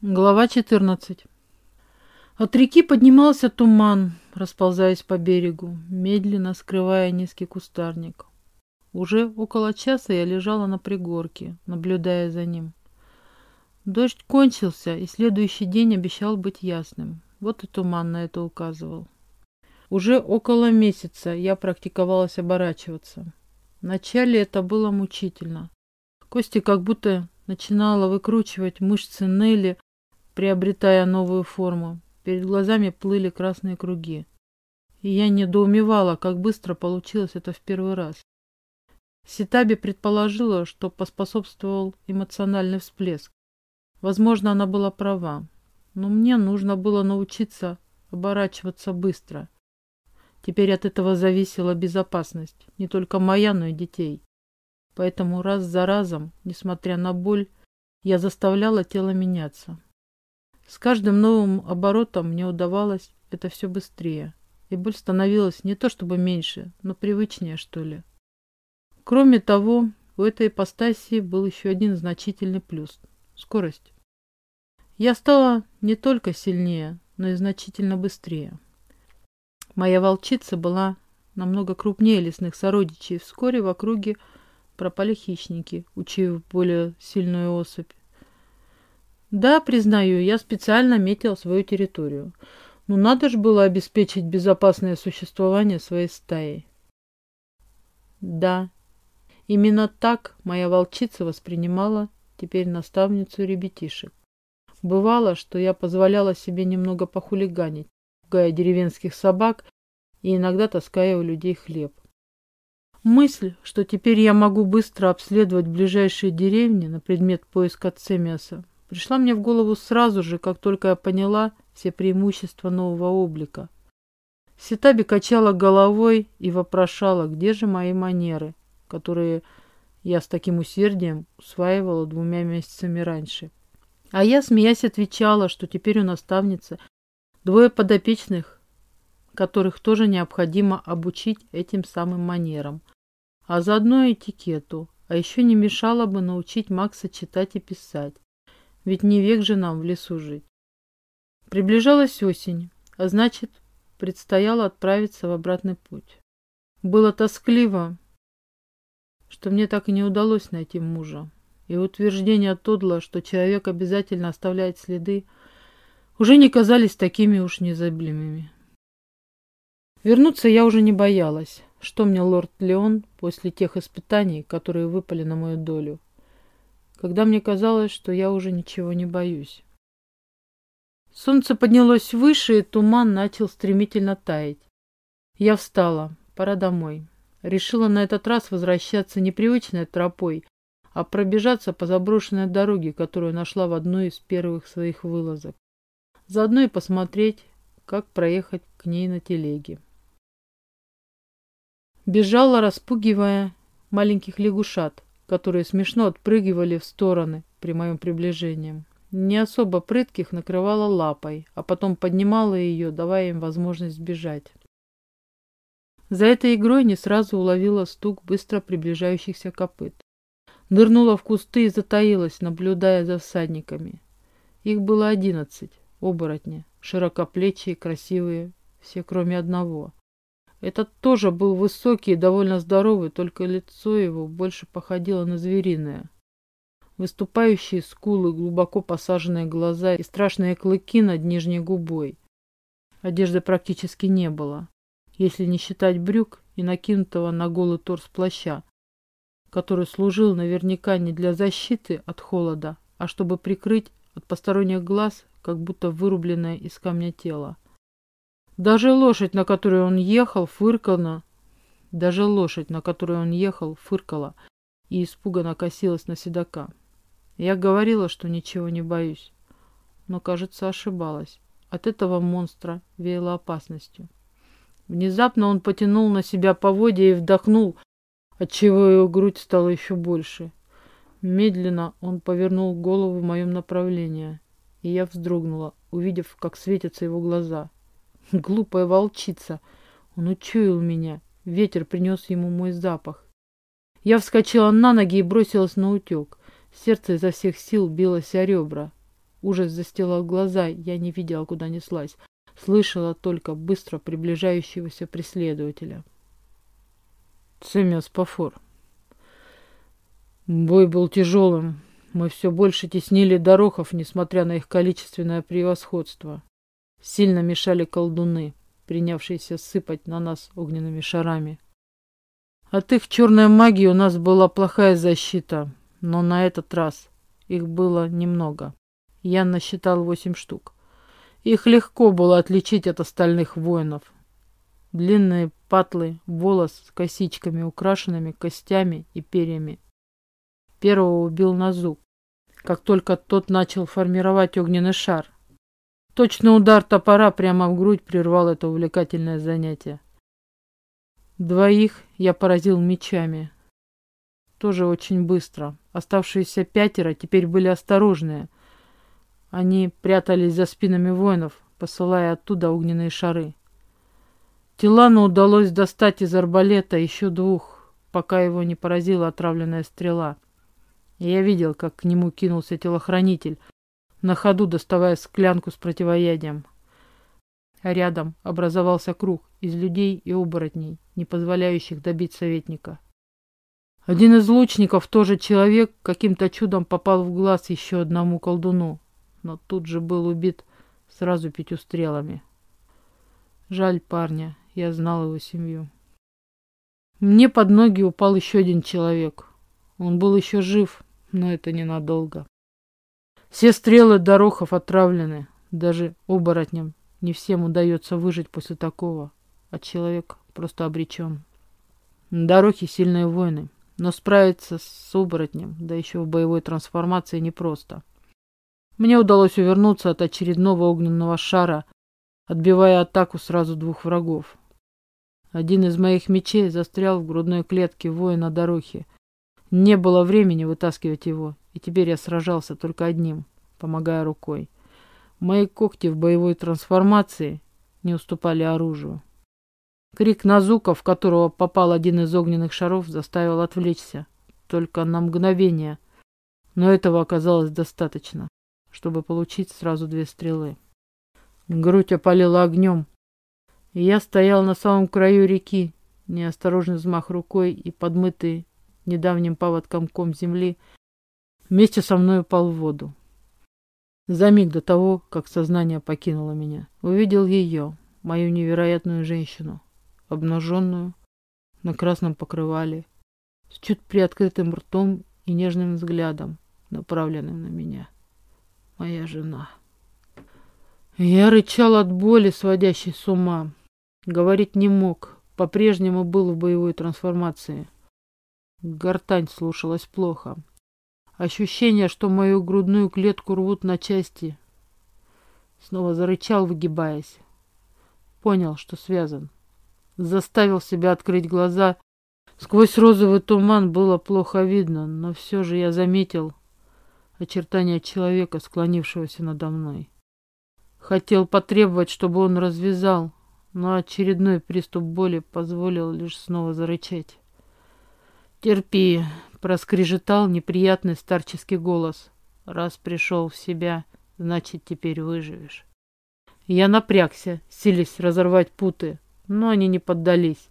Глава 14. От реки поднимался туман, расползаясь по берегу, медленно скрывая низкий кустарник. Уже около часа я лежала на пригорке, наблюдая за ним. Дождь кончился, и следующий день обещал быть ясным. Вот и туман на это указывал. Уже около месяца я практиковалась оборачиваться. Вначале это было мучительно. Кости как будто начинала выкручивать мышцы Нелли, приобретая новую форму. Перед глазами плыли красные круги. И я недоумевала, как быстро получилось это в первый раз. Ситаби предположила, что поспособствовал эмоциональный всплеск. Возможно, она была права. Но мне нужно было научиться оборачиваться быстро. Теперь от этого зависела безопасность, не только моя, но и детей. Поэтому раз за разом, несмотря на боль, я заставляла тело меняться. С каждым новым оборотом мне удавалось это все быстрее, и боль становилась не то чтобы меньше, но привычнее, что ли. Кроме того, у этой ипостаси был еще один значительный плюс – скорость. Я стала не только сильнее, но и значительно быстрее. Моя волчица была намного крупнее лесных сородичей, вскоре в округе пропали хищники, учив более сильную особь. Да, признаю, я специально метил свою территорию. Но надо же было обеспечить безопасное существование своей стаи. Да, именно так моя волчица воспринимала теперь наставницу ребятишек. Бывало, что я позволяла себе немного похулиганить, пугая деревенских собак и иногда таская у людей хлеб. Мысль, что теперь я могу быстро обследовать ближайшие деревни на предмет поиска цемиаса, пришла мне в голову сразу же, как только я поняла все преимущества нового облика. Ситаби качала головой и вопрошала, где же мои манеры, которые я с таким усердием усваивала двумя месяцами раньше. А я, смеясь, отвечала, что теперь у наставницы двое подопечных, которых тоже необходимо обучить этим самым манерам, а заодно этикету, а еще не мешало бы научить Макса читать и писать. Ведь не век же нам в лесу жить. Приближалась осень, а значит, предстояло отправиться в обратный путь. Было тоскливо, что мне так и не удалось найти мужа. И утверждения Тодла, что человек обязательно оставляет следы, уже не казались такими уж незаблемыми. Вернуться я уже не боялась. Что мне лорд Леон после тех испытаний, которые выпали на мою долю? Когда мне казалось, что я уже ничего не боюсь. Солнце поднялось выше, и туман начал стремительно таять. Я встала. Пора домой. Решила на этот раз возвращаться не привычной тропой, а пробежаться по заброшенной дороге, которую нашла в одной из первых своих вылазок. Заодно и посмотреть, как проехать к ней на телеге. Бежала, распугивая маленьких лягушат, которые смешно отпрыгивали в стороны при моем приближении. Не особо прытких накрывала лапой, а потом поднимала ее, давая им возможность бежать. За этой игрой не сразу уловила стук быстро приближающихся копыт. Нырнула в кусты и затаилась, наблюдая за всадниками. Их было одиннадцать, оборотни, широкоплечие, красивые, все кроме одного. Этот тоже был высокий и довольно здоровый, только лицо его больше походило на звериное. Выступающие скулы, глубоко посаженные глаза и страшные клыки над нижней губой. Одежды практически не было, если не считать брюк и накинутого на голый торс плаща, который служил наверняка не для защиты от холода, а чтобы прикрыть от посторонних глаз, как будто вырубленное из камня тело. Даже лошадь, на которой он ехал, фыркала. Даже лошадь, на которой он ехал, фыркала и испуганно косилась на седока. Я говорила, что ничего не боюсь, но, кажется, ошибалась. От этого монстра веяло опасностью. Внезапно он потянул на себя поводья и вдохнул, отчего его грудь стала еще больше. Медленно он повернул голову в моем направлении, и я вздрогнула, увидев, как светятся его глаза. Глупая волчица. Он учуял меня. Ветер принес ему мой запах. Я вскочила на ноги и бросилась на утек. Сердце изо всех сил билось о ребра. Ужас застилал глаза, я не видела, куда неслась. Слышала только быстро приближающегося преследователя. Цемиас Пафор. Бой был тяжелым. Мы все больше теснили дорохов, несмотря на их количественное превосходство. Сильно мешали колдуны, принявшиеся сыпать на нас огненными шарами. От их черной магии у нас была плохая защита, но на этот раз их было немного. Я насчитал восемь штук. Их легко было отличить от остальных воинов. Длинные патлы, волос с косичками, украшенными костями и перьями. Первого убил на зуб, как только тот начал формировать огненный шар. Точный удар топора прямо в грудь прервал это увлекательное занятие. Двоих я поразил мечами. Тоже очень быстро. Оставшиеся пятеро теперь были осторожные. Они прятались за спинами воинов, посылая оттуда огненные шары. Тилану удалось достать из арбалета еще двух, пока его не поразила отравленная стрела. И я видел, как к нему кинулся телохранитель, на ходу доставая склянку с противоядием. Рядом образовался круг из людей и оборотней, не позволяющих добить советника. Один из лучников, тоже человек, каким-то чудом попал в глаз еще одному колдуну, но тут же был убит сразу пятью стрелами. Жаль парня, я знал его семью. Мне под ноги упал еще один человек. Он был еще жив, но это ненадолго. Все стрелы Дорохов отравлены, даже оборотням. Не всем удается выжить после такого, а человек просто обречен. Дорохи сильные воины, но справиться с оборотнем, да еще в боевой трансформации, непросто. Мне удалось увернуться от очередного огненного шара, отбивая атаку сразу двух врагов. Один из моих мечей застрял в грудной клетке воина Дорохи. Не было времени вытаскивать его, и теперь я сражался только одним, помогая рукой. Мои когти в боевой трансформации не уступали оружию. Крик Назука, в которого попал один из огненных шаров, заставил отвлечься. Только на мгновение. Но этого оказалось достаточно, чтобы получить сразу две стрелы. Грудь опалила огнем. И я стоял на самом краю реки, неосторожный взмах рукой и подмытый недавним паводком ком земли вместе со мной упал в воду. За миг до того, как сознание покинуло меня, увидел ее, мою невероятную женщину обнаженную, на красном покрывале, с чуть приоткрытым ртом и нежным взглядом, направленным на меня. Моя жена. Я рычал от боли, сводящей с ума. Говорить не мог, по-прежнему был в боевой трансформации. Гортань слушалась плохо. Ощущение, что мою грудную клетку рвут на части. Снова зарычал, выгибаясь. Понял, что связан заставил себя открыть глаза. Сквозь розовый туман было плохо видно, но все же я заметил очертания человека, склонившегося надо мной. Хотел потребовать, чтобы он развязал, но очередной приступ боли позволил лишь снова зарычать. «Терпи», — проскрежетал неприятный старческий голос. «Раз пришел в себя, значит, теперь выживешь». Я напрягся, силясь разорвать путы, но они не поддались.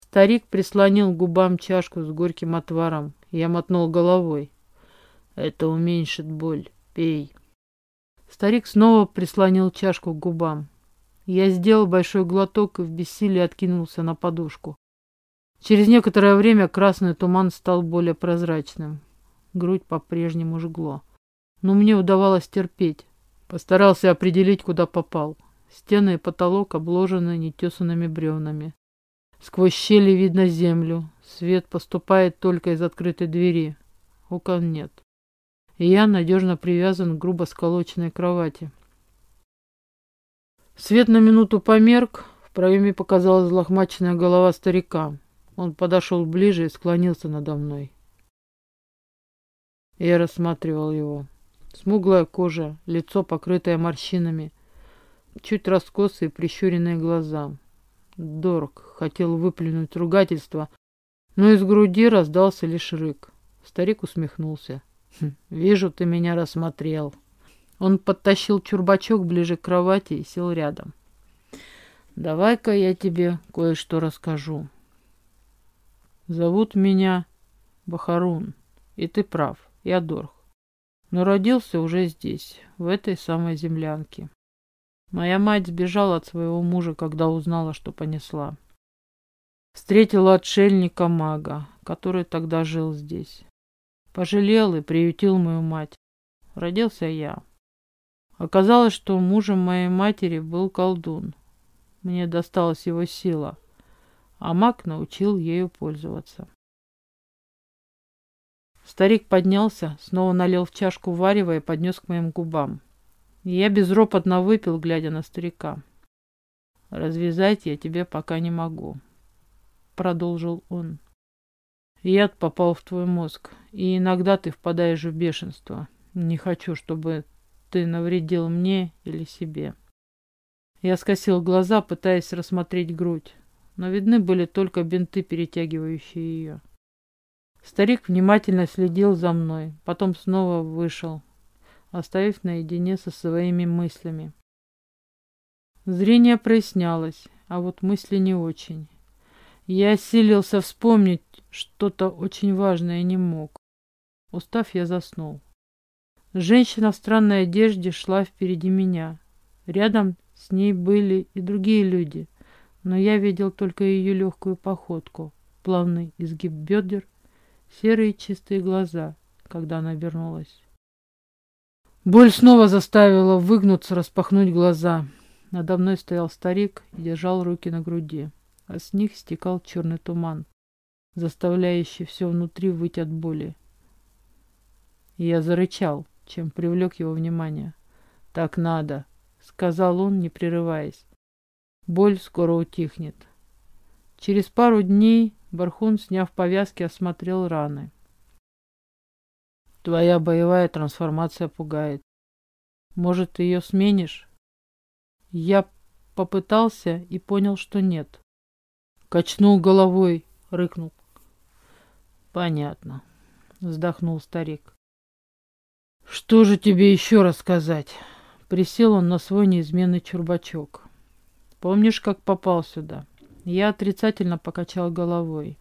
Старик прислонил губам чашку с горьким отваром. Я мотнул головой. Это уменьшит боль. Пей. Старик снова прислонил чашку к губам. Я сделал большой глоток и в бессилии откинулся на подушку. Через некоторое время красный туман стал более прозрачным. Грудь по-прежнему жгло. Но мне удавалось терпеть. Постарался определить, куда попал. Стены и потолок обложены нетесанными бревнами. Сквозь щели видно землю. Свет поступает только из открытой двери. Окон нет. И я надежно привязан к грубо сколоченной кровати. Свет на минуту померк. В проеме показалась лохмаченная голова старика. Он подошел ближе и склонился надо мной. Я рассматривал его. Смуглая кожа, лицо, покрытое морщинами, чуть раскосые прищуренные глаза. Дорг хотел выплюнуть ругательство, но из груди раздался лишь рык. Старик усмехнулся. «Хм, «Вижу, ты меня рассмотрел». Он подтащил чурбачок ближе к кровати и сел рядом. «Давай-ка я тебе кое-что расскажу. Зовут меня Бахарун, и ты прав, я Дорх. Но родился уже здесь, в этой самой землянке. Моя мать сбежала от своего мужа, когда узнала, что понесла. Встретила отшельника-мага, который тогда жил здесь. Пожалел и приютил мою мать. Родился я. Оказалось, что мужем моей матери был колдун. Мне досталась его сила, а маг научил ею пользоваться. Старик поднялся, снова налил в чашку варева и поднес к моим губам. Я безропотно выпил, глядя на старика. «Развязать я тебе пока не могу», — продолжил он. «Яд попал в твой мозг, и иногда ты впадаешь в бешенство. Не хочу, чтобы ты навредил мне или себе». Я скосил глаза, пытаясь рассмотреть грудь, но видны были только бинты, перетягивающие ее. Старик внимательно следил за мной, потом снова вышел, оставив наедине со своими мыслями. Зрение прояснялось, а вот мысли не очень. Я осилился вспомнить что-то очень важное и не мог. Устав, я заснул. Женщина в странной одежде шла впереди меня. Рядом с ней были и другие люди, но я видел только ее легкую походку, плавный изгиб бедер серые чистые глаза, когда она вернулась. Боль снова заставила выгнуться, распахнуть глаза. Надо мной стоял старик и держал руки на груди, а с них стекал черный туман, заставляющий все внутри выйти от боли. И я зарычал, чем привлек его внимание. «Так надо», — сказал он, не прерываясь. «Боль скоро утихнет». Через пару дней Бархун, сняв повязки, осмотрел раны. Твоя боевая трансформация пугает. Может, ты ее сменишь? Я попытался и понял, что нет. Качнул головой, рыкнул. Понятно, вздохнул старик. Что же тебе еще рассказать? Присел он на свой неизменный чурбачок. Помнишь, как попал сюда? Я отрицательно покачал головой.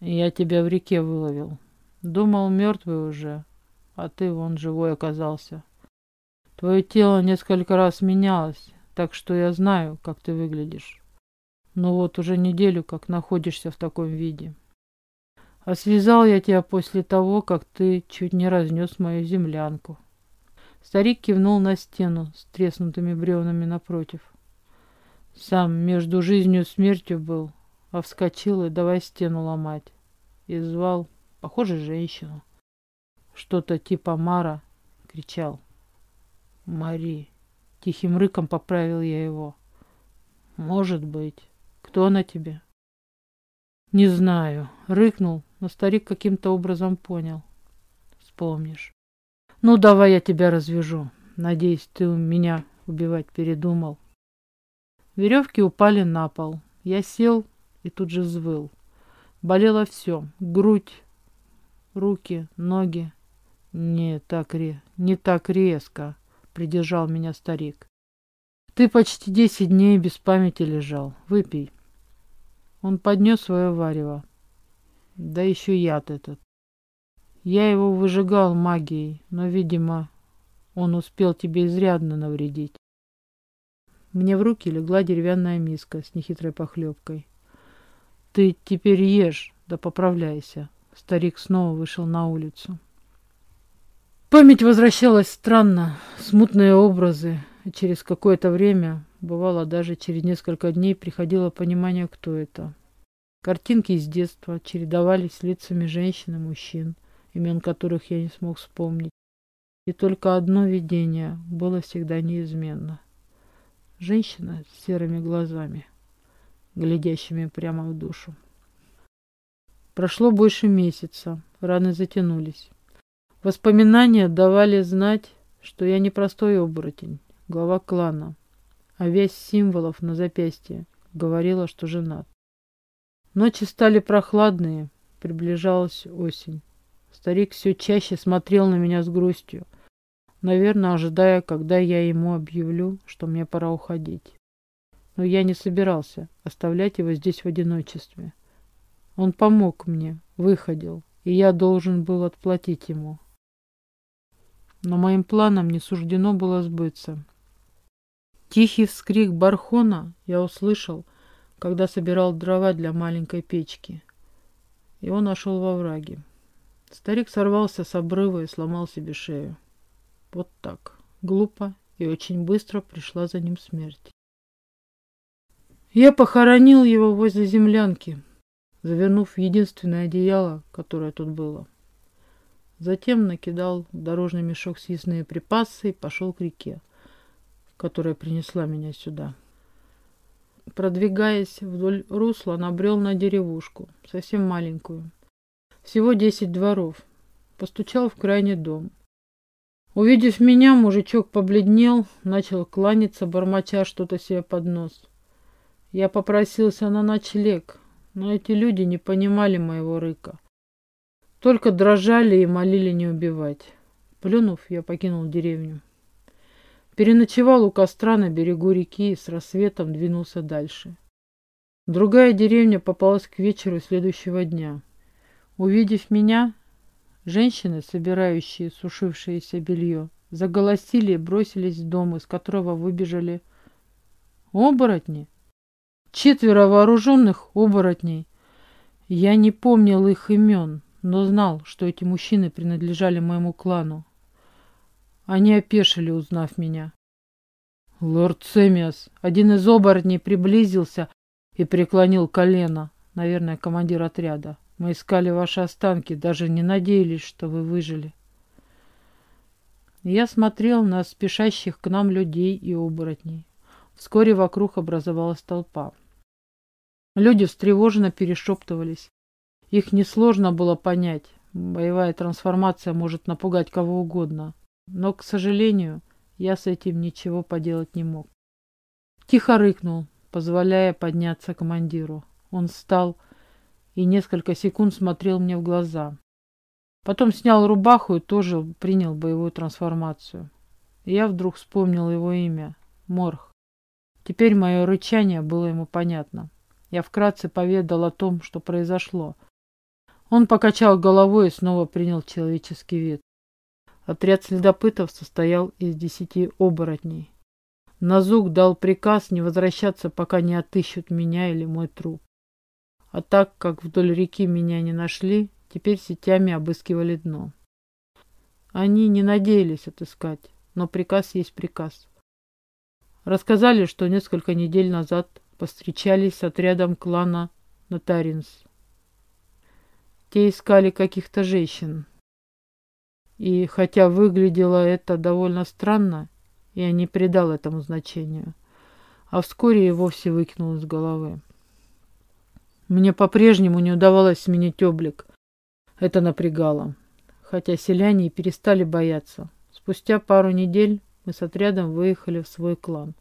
Я тебя в реке выловил. Думал, мертвый уже, а ты вон живой оказался. Твое тело несколько раз менялось, так что я знаю, как ты выглядишь. Но вот уже неделю, как находишься в таком виде. А связал я тебя после того, как ты чуть не разнес мою землянку. Старик кивнул на стену с треснутыми бревнами напротив. Сам между жизнью и смертью был, а вскочил и давай стену ломать. И звал, похоже, женщину. Что-то типа Мара, кричал. Мари. Тихим рыком поправил я его. Может быть. Кто она тебе? Не знаю. Рыкнул, но старик каким-то образом понял. Вспомнишь. Ну, давай я тебя развяжу. Надеюсь, ты у меня убивать передумал. Веревки упали на пол. Я сел и тут же взвыл. Болело все. Грудь, руки, ноги. Не так, ре... не так резко, придержал меня старик. Ты почти десять дней без памяти лежал. Выпей. Он поднес свое варево. Да еще яд этот. Я его выжигал магией, но, видимо, он успел тебе изрядно навредить. Мне в руки легла деревянная миска с нехитрой похлебкой. «Ты теперь ешь, да поправляйся». Старик снова вышел на улицу. Память возвращалась странно, смутные образы, через какое-то время, бывало даже через несколько дней, приходило понимание, кто это. Картинки из детства чередовались с лицами женщин и мужчин, имен которых я не смог вспомнить. И только одно видение было всегда неизменно. Женщина с серыми глазами, глядящими прямо в душу. Прошло больше месяца, раны затянулись. Воспоминания давали знать, что я не простой оборотень, глава клана, а весь символов на запястье говорила, что женат. Ночи стали прохладные, приближалась осень. Старик все чаще смотрел на меня с грустью. Наверное, ожидая, когда я ему объявлю, что мне пора уходить. Но я не собирался оставлять его здесь в одиночестве. Он помог мне, выходил, и я должен был отплатить ему. Но моим планам не суждено было сбыться. Тихий вскрик бархона я услышал, когда собирал дрова для маленькой печки. Его нашел во враге. Старик сорвался с обрыва и сломал себе шею. Вот так. Глупо и очень быстро пришла за ним смерть. Я похоронил его возле землянки, завернув в единственное одеяло, которое тут было. Затем накидал в дорожный мешок съестные припасы и пошел к реке, которая принесла меня сюда. Продвигаясь вдоль русла, набрел на деревушку, совсем маленькую. Всего десять дворов. Постучал в крайний дом. Увидев меня, мужичок побледнел, начал кланяться, бормоча что-то себе под нос. Я попросился на ночлег, но эти люди не понимали моего рыка. Только дрожали и молили не убивать. Плюнув, я покинул деревню. Переночевал у костра на берегу реки и с рассветом двинулся дальше. Другая деревня попалась к вечеру следующего дня. Увидев меня, женщины, собирающие сушившееся белье, заголосили и бросились в дом, из которого выбежали оборотни. Четверо вооруженных оборотней. Я не помнил их имен, но знал, что эти мужчины принадлежали моему клану. Они опешили, узнав меня. Лорд Сэмиас, один из оборотней, приблизился и преклонил колено. Наверное, командир отряда. Мы искали ваши останки, даже не надеялись, что вы выжили. Я смотрел на спешащих к нам людей и оборотней. Вскоре вокруг образовалась толпа. Люди встревоженно перешептывались. Их несложно было понять. Боевая трансформация может напугать кого угодно. Но, к сожалению, я с этим ничего поделать не мог. Тихо рыкнул, позволяя подняться командиру. Он встал и несколько секунд смотрел мне в глаза. Потом снял рубаху и тоже принял боевую трансформацию. Я вдруг вспомнил его имя — Морх. Теперь мое рычание было ему понятно. Я вкратце поведал о том, что произошло. Он покачал головой и снова принял человеческий вид. Отряд следопытов состоял из десяти оборотней. Назук дал приказ не возвращаться, пока не отыщут меня или мой труп. А так как вдоль реки меня не нашли, теперь сетями обыскивали дно. Они не надеялись отыскать, но приказ есть приказ. Рассказали, что несколько недель назад повстречались с отрядом клана Нотаринс. Те искали каких-то женщин. И хотя выглядело это довольно странно, я не придал этому значению, а вскоре и вовсе выкинул из головы. Мне по-прежнему не удавалось сменить облик. Это напрягало. Хотя селяне перестали бояться. Спустя пару недель мы с отрядом выехали в свой клан.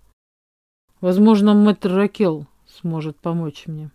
Возможно, мэтр Ракел сможет помочь мне.